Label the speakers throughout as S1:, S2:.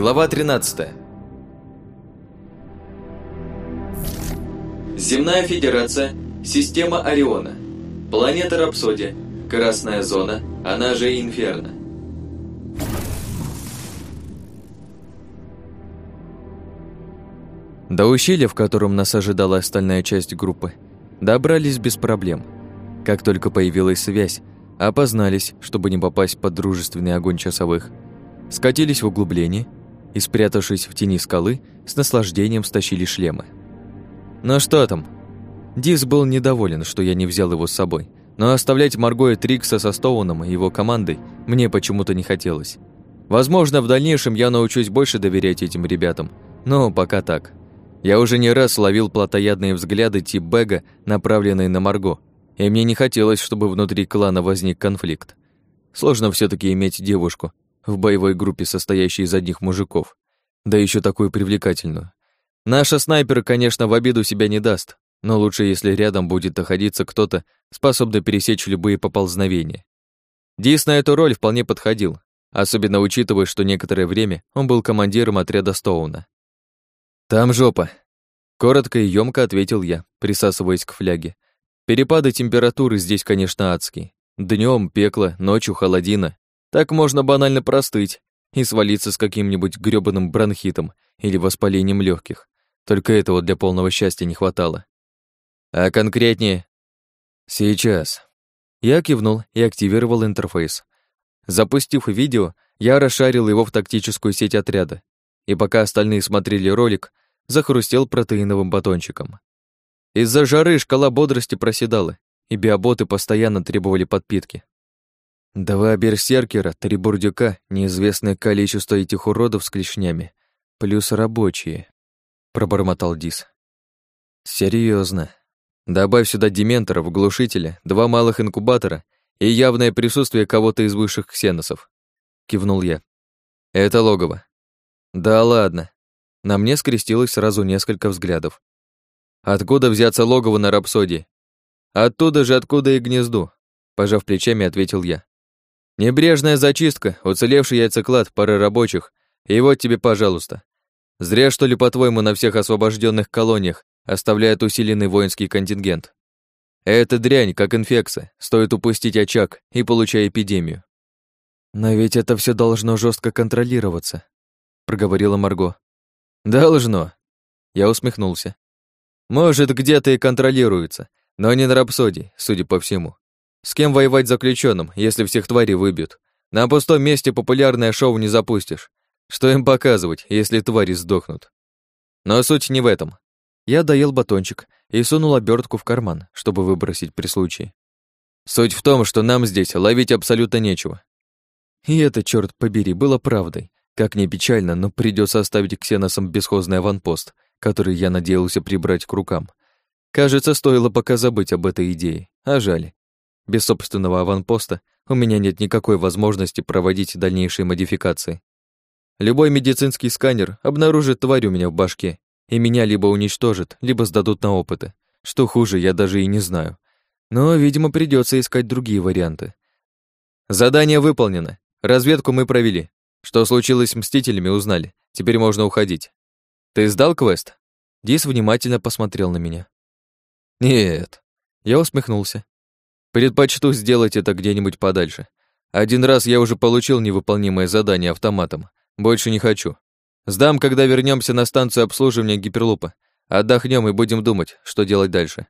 S1: Глава 13. Земная Федерация, система Ориона, планета Рапсодия, Красная зона, она же Инферно. До ущелья, в котором нас ожидала остальная часть группы, добрались без проблем. Как только появилась связь, опознались, чтобы не попасть под дружественный огонь часовых, скатились в углубление и, спрятавшись в тени скалы, с наслаждением стащили шлемы. Ну что там? Дис был недоволен, что я не взял его с собой, но оставлять Марго и Трикса со Стоуном и его командой мне почему-то не хотелось. Возможно, в дальнейшем я научусь больше доверять этим ребятам, но пока так. Я уже не раз ловил плотоядные взгляды тип Бега, направленные на Марго, и мне не хотелось, чтобы внутри клана возник конфликт. Сложно все таки иметь девушку в боевой группе, состоящей из одних мужиков, да еще такую привлекательную. Наша снайпер, конечно, в обиду себя не даст, но лучше, если рядом будет находиться кто-то, способный пересечь любые поползновения. Дис на эту роль вполне подходил, особенно учитывая, что некоторое время он был командиром отряда Стоуна. «Там жопа», — коротко и ёмко ответил я, присасываясь к фляге. Перепады температуры здесь, конечно, адские. Днем пекло, ночью холодина. Так можно банально простыть и свалиться с каким-нибудь грёбаным бронхитом или воспалением легких. Только этого для полного счастья не хватало. А конкретнее? Сейчас. Я кивнул и активировал интерфейс. Запустив видео, я расшарил его в тактическую сеть отряда. И пока остальные смотрели ролик, захрустел протеиновым батончиком. Из-за жары шкала бодрости проседала, и биоботы постоянно требовали подпитки. Два берсеркера, три бурдюка, неизвестное количество этих уродов с клешнями, плюс рабочие, пробормотал Дис. Серьезно. Добавь сюда дементоров, глушителя, два малых инкубатора и явное присутствие кого-то из высших ксеносов. Кивнул я. Это логово. Да ладно, на мне скрестилось сразу несколько взглядов. Откуда взяться логово на рапсодии? Оттуда же, откуда и гнезду, пожав плечами, ответил я. Небрежная зачистка, уцелевший яйцеклад, пара рабочих, и вот тебе, пожалуйста. Зря, что ли, по-твоему, на всех освобожденных колониях оставляют усиленный воинский контингент. Это дрянь, как инфекция, стоит упустить очаг и получая эпидемию. Но ведь это все должно жестко контролироваться, проговорила Марго. «Должно». Я усмехнулся. «Может, где-то и контролируется, но не на рапсодии, судя по всему. С кем воевать заключенным, если всех тварей выбьют? На пустом месте популярное шоу не запустишь. Что им показывать, если твари сдохнут? Но суть не в этом. Я доел батончик и сунул обертку в карман, чтобы выбросить при случае. Суть в том, что нам здесь ловить абсолютно нечего. И это, черт побери, было правдой. Как ни печально, но придется оставить ксеносам бесхозный аванпост, который я надеялся прибрать к рукам. Кажется, стоило пока забыть об этой идее, а жаль. Без собственного аванпоста у меня нет никакой возможности проводить дальнейшие модификации. Любой медицинский сканер обнаружит тварь у меня в башке, и меня либо уничтожит, либо сдадут на опыты. Что хуже, я даже и не знаю. Но, видимо, придется искать другие варианты. Задание выполнено. Разведку мы провели. Что случилось с Мстителями, узнали. Теперь можно уходить. Ты сдал квест? Дис внимательно посмотрел на меня. Нет. Я усмехнулся. Предпочту сделать это где-нибудь подальше. Один раз я уже получил невыполнимое задание автоматом. Больше не хочу. Сдам, когда вернемся на станцию обслуживания гиперлупа. Отдохнем и будем думать, что делать дальше.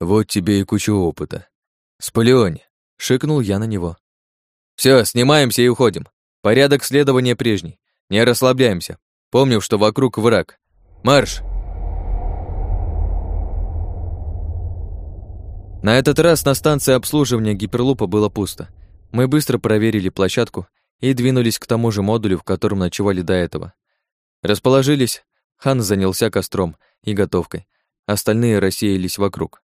S1: Вот тебе и куча опыта. Сполионь, шикнул я на него. Все, снимаемся и уходим. Порядок следования прежний. Не расслабляемся. Помню, что вокруг враг. Марш! На этот раз на станции обслуживания гиперлупа было пусто. Мы быстро проверили площадку и двинулись к тому же модулю, в котором ночевали до этого. Расположились, Хан занялся костром и готовкой, остальные рассеялись вокруг.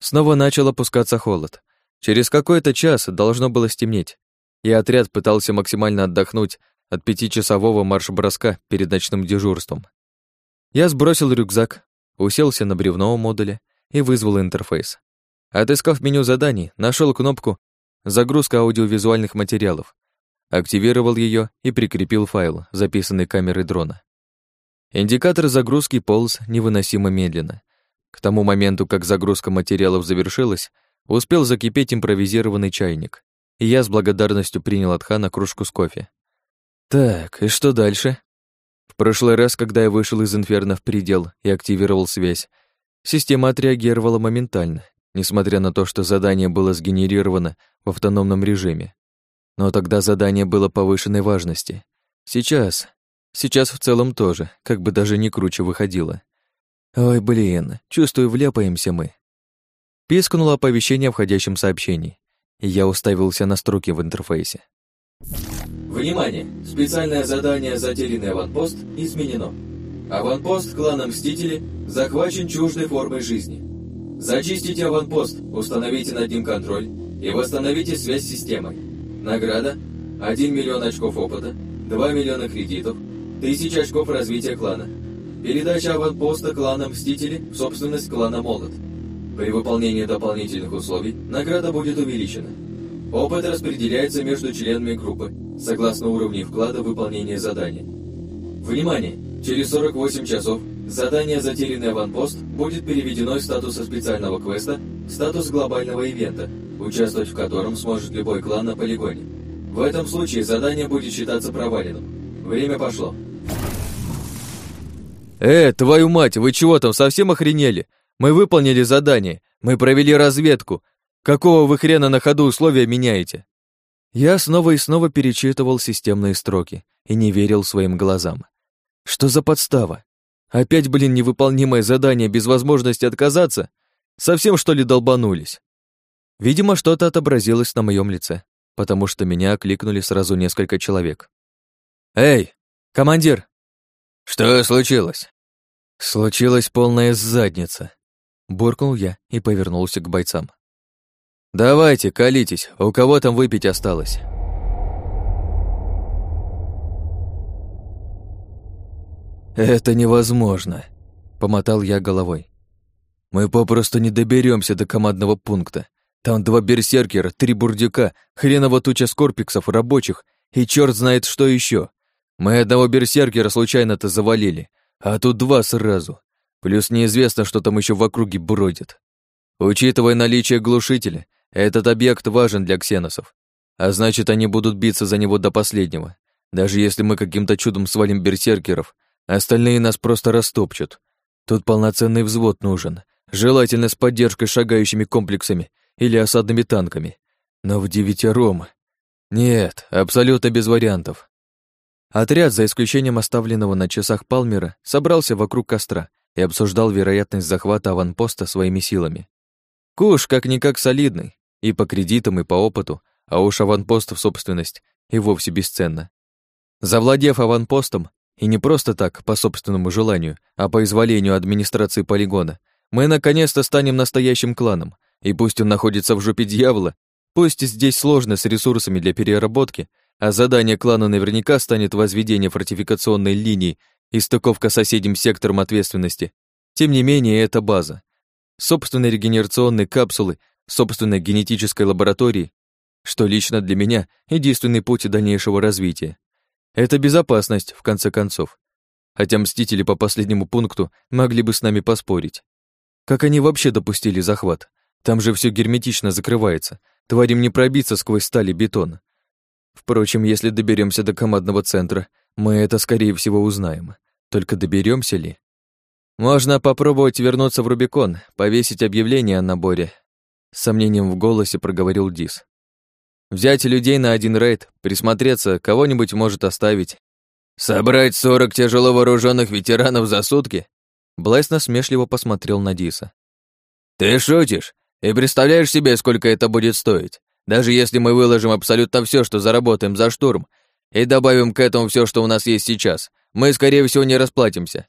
S1: Снова начал опускаться холод. Через какой-то час должно было стемнеть, и отряд пытался максимально отдохнуть от пятичасового марш-броска перед ночным дежурством. Я сбросил рюкзак, уселся на бревновом модуле и вызвал интерфейс. Отыскав меню заданий, нашел кнопку «Загрузка аудиовизуальных материалов». активировал ее и прикрепил файл, записанный камерой дрона. Индикатор загрузки полз невыносимо медленно. К тому моменту, как загрузка материалов завершилась, успел закипеть импровизированный чайник, и я с благодарностью принял от Хана кружку с кофе. Так, и что дальше? В прошлый раз, когда я вышел из инферно в предел и активировал связь, система отреагировала моментально, несмотря на то, что задание было сгенерировано в автономном режиме. Но тогда задание было повышенной важности. Сейчас Сейчас в целом тоже, как бы даже не круче выходило. Ой, блин, чувствую, вляпаемся мы. Пискнуло оповещение о входящем сообщении, и я уставился на строки в интерфейсе.
S2: Внимание! Специальное задание «Затерянный аванпост» изменено. Аванпост клана Мстители захвачен чуждой формой жизни. Зачистите аванпост, установите над ним контроль и восстановите связь с системой. Награда – 1 миллион очков опыта, 2 миллиона кредитов, Тысяча очков развития клана. Передача аванпоста клана Мстители в собственность клана Молот. При выполнении дополнительных условий награда будет увеличена. Опыт распределяется между членами группы, согласно уровню вклада в выполнение задания. Внимание! Через 48 часов задание «Затерянный аванпост» будет переведено из статуса специального квеста в статус глобального ивента, участвовать в котором сможет любой клан на полигоне. В этом случае задание будет считаться проваленным. Время пошло.
S1: «Э, твою мать, вы чего там, совсем охренели? Мы выполнили задание, мы провели разведку. Какого вы хрена на ходу условия меняете?» Я снова и снова перечитывал системные строки и не верил своим глазам. Что за подстава? Опять, блин, невыполнимое задание без возможности отказаться? Совсем, что ли, долбанулись? Видимо, что-то отобразилось на моем лице, потому что меня окликнули сразу несколько человек. «Эй, командир,
S2: «Что случилось?»
S1: «Случилась полная задница», — буркнул я и повернулся к бойцам. «Давайте, колитесь, у кого там выпить осталось?» «Это невозможно», — помотал я головой. «Мы попросту не доберемся до командного пункта. Там два берсеркера, три бурдюка, хреново туча скорпиксов, рабочих и черт знает что еще. Мы одного берсеркера случайно-то завалили, а тут два сразу. Плюс неизвестно, что там еще в округе бродит. Учитывая наличие глушителя, этот объект важен для ксеносов. А значит, они будут биться за него до последнего. Даже если мы каким-то чудом свалим берсеркеров, остальные нас просто растопчут. Тут полноценный взвод нужен, желательно с поддержкой шагающими комплексами или осадными танками. Но в девятером... Нет, абсолютно без вариантов. Отряд, за исключением оставленного на часах Палмера, собрался вокруг костра и обсуждал вероятность захвата аванпоста своими силами. Куш как-никак солидный, и по кредитам, и по опыту, а уж аванпост в собственность и вовсе бесценно. Завладев аванпостом, и не просто так, по собственному желанию, а по изволению администрации полигона, мы наконец-то станем настоящим кланом, и пусть он находится в жопе дьявола, пусть здесь сложно с ресурсами для переработки, а задание клана наверняка станет возведение фортификационной линии и стыковка соседним сектором ответственности. Тем не менее, это база. Собственные регенерационные капсулы, собственной генетической лаборатории, что лично для меня единственный путь дальнейшего развития. Это безопасность, в конце концов. Хотя мстители по последнему пункту могли бы с нами поспорить. Как они вообще допустили захват? Там же все герметично закрывается. Тварям не пробиться сквозь сталь и бетон. Впрочем, если доберемся до командного центра, мы это, скорее всего, узнаем. Только доберемся ли? Можно попробовать вернуться в Рубикон, повесить объявление о наборе. С сомнением в голосе проговорил Дис. Взять людей на один рейд, присмотреться, кого-нибудь может оставить. Собрать сорок тяжело вооруженных ветеранов за сутки? Блайс насмешливо посмотрел на Диса. Ты шутишь? И представляешь себе, сколько это будет стоить? Даже если мы выложим абсолютно все, что заработаем за штурм, и добавим к этому все, что у нас есть сейчас, мы, скорее всего, не расплатимся.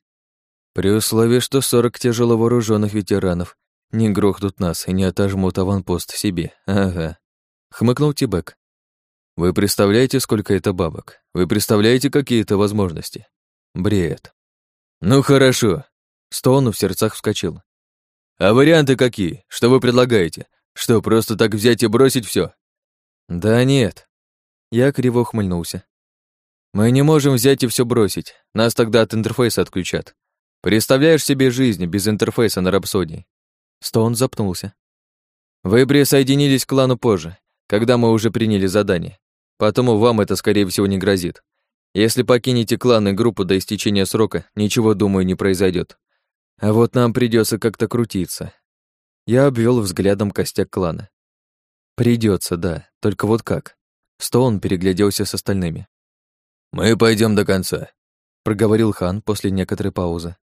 S1: При условии, что 40 тяжело вооруженных ветеранов не грохнут нас и не отожмут аванпост себе. Ага. Хмыкнул Тибек. Вы представляете, сколько это бабок? Вы представляете, какие это возможности? Бред. Ну хорошо. Стоун в сердцах вскочил. А варианты какие? Что вы предлагаете? Что, просто так взять и бросить все? Да нет. Я криво ухмыльнулся. Мы не можем взять и все бросить. Нас тогда от интерфейса отключат. Представляешь себе жизнь без интерфейса на Рапсодии? Стоун запнулся. Вы присоединились к клану позже, когда мы уже приняли задание. Потому вам это, скорее всего, не грозит. Если покинете клан и группу до истечения срока, ничего, думаю, не произойдет. А вот нам придется как-то крутиться. Я обвел взглядом костяк клана. Придется, да, только вот как. Стоун перегляделся с остальными.
S3: «Мы пойдем до конца», — проговорил хан после некоторой паузы.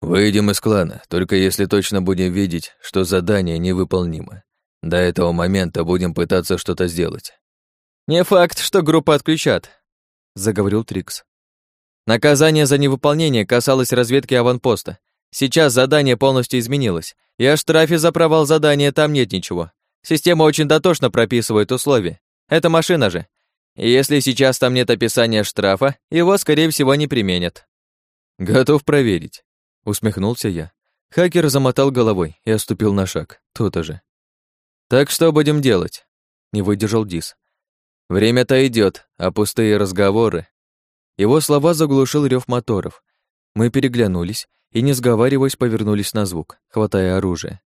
S3: «Выйдем из клана, только если точно будем видеть, что задание невыполнимо. До этого момента будем пытаться что-то сделать».
S1: «Не факт, что группу отключат», — заговорил Трикс. «Наказание за невыполнение касалось разведки аванпоста. Сейчас задание полностью изменилось, и о штрафе за провал задания там нет ничего. Система очень дотошно прописывает условия. Это машина же. И если сейчас там нет описания штрафа, его, скорее всего, не применят.
S3: Готов проверить, усмехнулся я. Хакер замотал головой и оступил на шаг. То-то же.
S1: Так что будем делать? Не выдержал Дис. Время-то идет, а пустые разговоры. Его слова заглушил рев моторов. Мы переглянулись и, не сговариваясь, повернулись на звук, хватая оружие.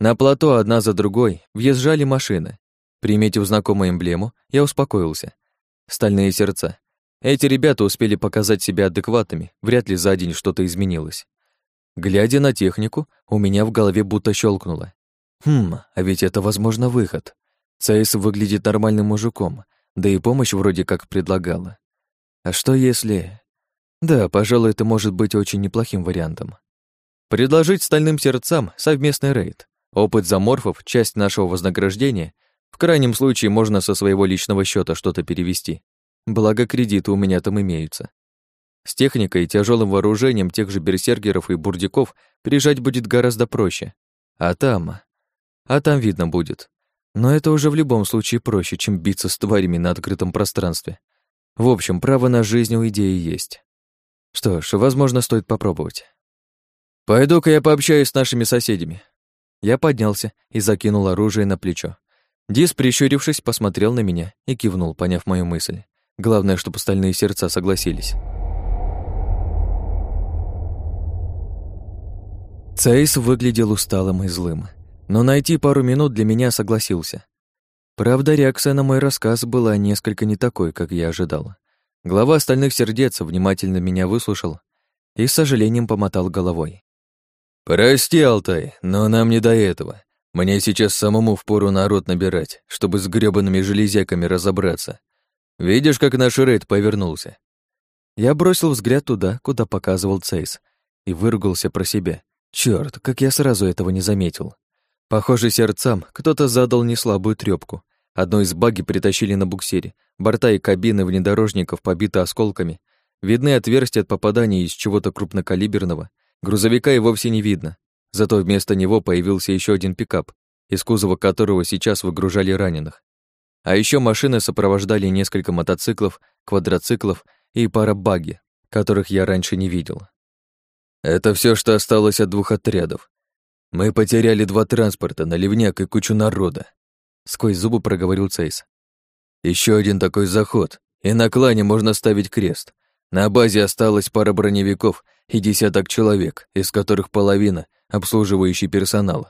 S1: На плато одна за другой въезжали машины. Приметив знакомую эмблему, я успокоился. Стальные сердца. Эти ребята успели показать себя адекватными, вряд ли за день что-то изменилось. Глядя на технику, у меня в голове будто щелкнуло. Хм, а ведь это, возможно, выход. Цейс выглядит нормальным мужиком, да и помощь вроде как предлагала. А что если... Да, пожалуй, это может быть очень неплохим вариантом. Предложить стальным сердцам совместный рейд. Опыт заморфов — часть нашего вознаграждения — в крайнем случае можно со своего личного счета что-то перевести. Благо кредиты у меня там имеются. С техникой и тяжелым вооружением тех же берсергеров и бурдиков приезжать будет гораздо проще. А там... А там видно будет. Но это уже в любом случае проще, чем биться с тварями на открытом пространстве. В общем, право на жизнь у идеи есть. Что ж, возможно, стоит попробовать. Пойду-ка я пообщаюсь с нашими соседями. Я поднялся и закинул оружие на плечо. Дис, прищурившись, посмотрел на меня и кивнул, поняв мою мысль. Главное, чтобы остальные сердца согласились. Цейс выглядел усталым и злым, но найти пару минут для меня согласился. Правда, реакция на мой рассказ была несколько не такой, как я ожидал. Глава остальных сердец внимательно меня выслушал и с сожалением помотал головой.
S3: «Прости, Алтай, но нам не до этого. Мне сейчас самому впору народ набирать, чтобы с грёбаными железяками разобраться. Видишь, как наш рейд повернулся?»
S1: Я бросил взгляд туда, куда показывал Цейс, и выругался про себя. Чёрт, как я сразу этого не заметил. Похоже, сердцам кто-то задал неслабую трёпку. Одно из баги притащили на буксире. Борта и кабины внедорожников побиты осколками. Видны отверстия от попадания из чего-то крупнокалиберного. Грузовика и вовсе не видно. Зато вместо него появился еще один пикап, из кузова которого сейчас выгружали раненых. А еще машины сопровождали несколько мотоциклов, квадроциклов и пара баги, которых я раньше не видел.
S3: Это все, что осталось от двух отрядов. Мы потеряли два транспорта, наливняк и кучу народа. Сквозь зубы проговорил Цейс. Еще один такой заход, и на клане можно ставить крест. На базе осталось пара броневиков и десяток человек, из которых половина обслуживающий персонал.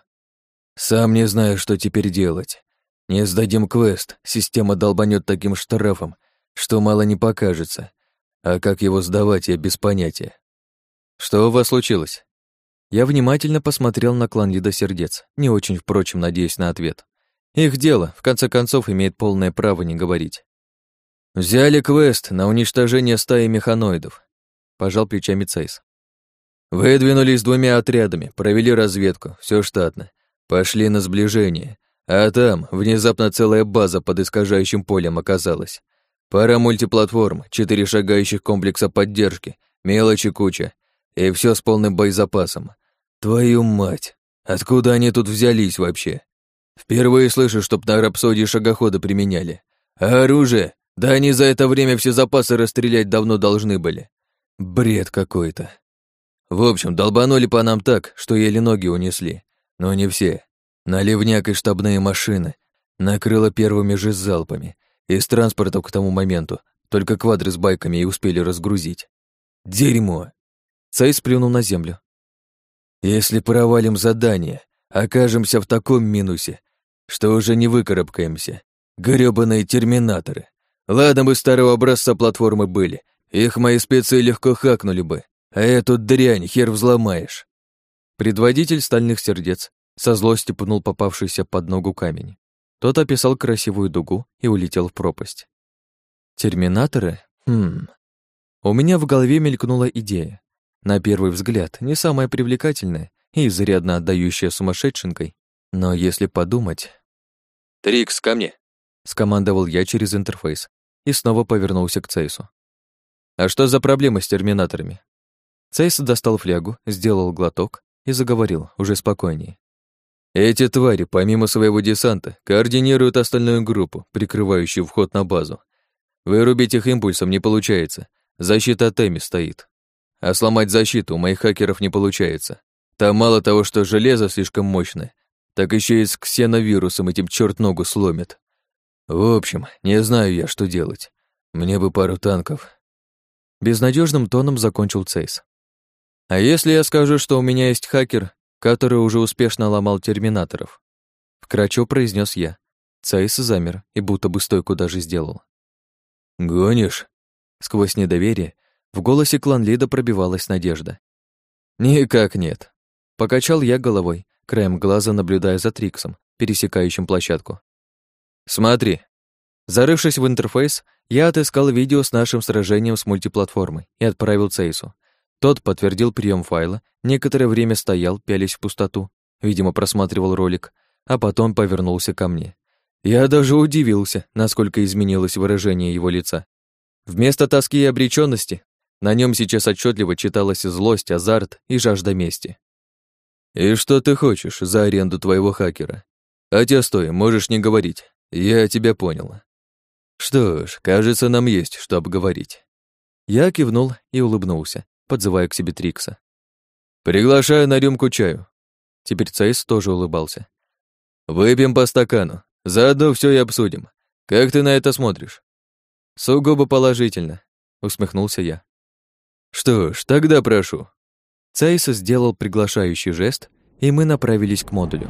S3: Сам не знаю, что теперь делать. Не сдадим квест, система долбанет таким штрафом, что мало не покажется. А как его сдавать, я без понятия.
S1: Что у вас случилось? Я внимательно посмотрел на клан Лидосердец, не очень, впрочем, надеясь на ответ. Их дело, в конце концов, имеет полное право не говорить.
S3: Взяли квест на уничтожение стаи механоидов, пожал плечами Цейс. Выдвинулись двумя отрядами, провели разведку, все штатно. Пошли на сближение. А там внезапно целая база под искажающим полем оказалась. Пара мультиплатформ, четыре шагающих комплекса поддержки, мелочи куча. И все с полным боезапасом. Твою мать, откуда они тут взялись вообще? Впервые слышу, чтоб на рапсодии шагоходы применяли. А оружие? Да они за это время все запасы расстрелять давно должны были. Бред какой-то. В общем, долбанули по нам так, что еле ноги унесли. Но не все. Наливняк и штабные машины накрыло первыми же залпами. Из транспортов к тому моменту только квадры с байками и успели разгрузить. Дерьмо.
S1: Цей сплюнул на землю.
S3: Если провалим задание, окажемся в таком минусе, что уже не выкарабкаемся. Грёбаные терминаторы. Ладно бы старого образца платформы были, их мои спецы легко хакнули бы, а эту дрянь хер взломаешь.
S1: Предводитель стальных сердец со злостью пнул попавшийся под ногу камень. Тот описал красивую дугу и улетел в пропасть. Терминаторы? Хм. У меня в голове мелькнула идея. На первый взгляд, не самая привлекательная и изрядно отдающая сумасшедшенкой. Но если подумать...
S3: «Трикс, ко мне!»
S1: — скомандовал я через интерфейс и снова повернулся к Цейсу. «А что за проблема с терминаторами?» Цейс достал флягу, сделал глоток и заговорил уже спокойнее.
S3: Эти твари, помимо своего десанта, координируют остальную группу, прикрывающую вход на базу. Вырубить их импульсом не получается. Защита Теми стоит. А сломать защиту у моих хакеров не получается. Там мало того, что железо слишком мощное, так еще и с ксеновирусом этим черт ногу сломит. В общем, не знаю я, что делать. Мне бы пару танков.
S1: Безнадежным тоном закончил Цейс. А если я скажу, что у меня есть хакер, который уже успешно ломал терминаторов? Вкрачо произнес я. Цейс замер и будто бы стойку даже сделал.
S3: «Гонишь?»
S1: Сквозь недоверие в голосе клан-лида пробивалась надежда.
S3: «Никак нет».
S1: Покачал я головой, краем глаза наблюдая за Триксом, пересекающим площадку.
S3: «Смотри».
S1: Зарывшись в интерфейс, я отыскал видео с нашим сражением с мультиплатформой и отправил Цейсу. Тот подтвердил прием файла, некоторое время стоял, пялись в пустоту, видимо, просматривал ролик, а потом повернулся ко мне. Я даже удивился, насколько изменилось выражение его лица. Вместо тоски и обреченности на нем сейчас отчетливо читалась злость, азарт и жажда мести.
S3: «И что ты хочешь за аренду твоего хакера? Хотя стой, можешь не говорить, я тебя понял. Что ж, кажется, нам есть что обговорить».
S1: Я кивнул и улыбнулся, подзывая к себе Трикса.
S3: «Приглашаю на рюмку чаю».
S1: Теперь Цейс тоже улыбался.
S3: «Выпьем по стакану, заодно все и обсудим. Как ты на это смотришь?»
S1: «Сугубо положительно», — усмехнулся я.
S3: «Что ж, тогда прошу».
S1: Цейс сделал приглашающий жест, и мы направились к модулю.